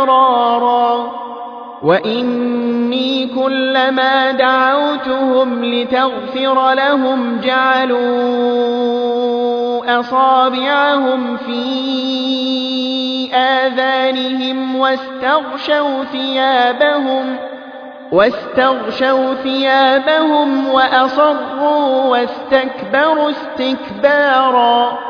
إلا فرارا وإني كلما دعوتهم لتغفر لهم جعلوا أصابعهم في آذانهم واستغشوا ثيابهم واستغشوا ثيابهم وأصروا واستكبروا استكبارا.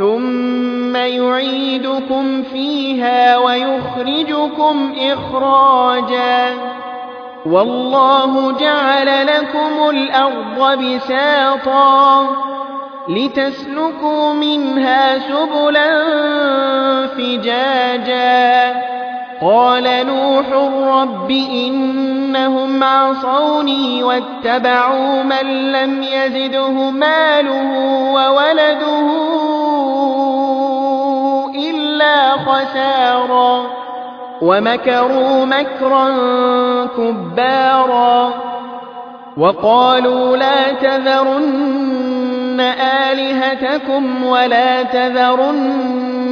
ثم يعيدكم فيها ويخرجكم إخراجا والله جعل لكم الأرض بساطا لتسلكوا منها سبلا فجاجا قال نوح رب إنهم عصوني واتبعوا من لم يزده ماله وولده إلا خسارا ومكروا مكرا كبارا وقالوا لا تذرن آلهتكم ولا تذرن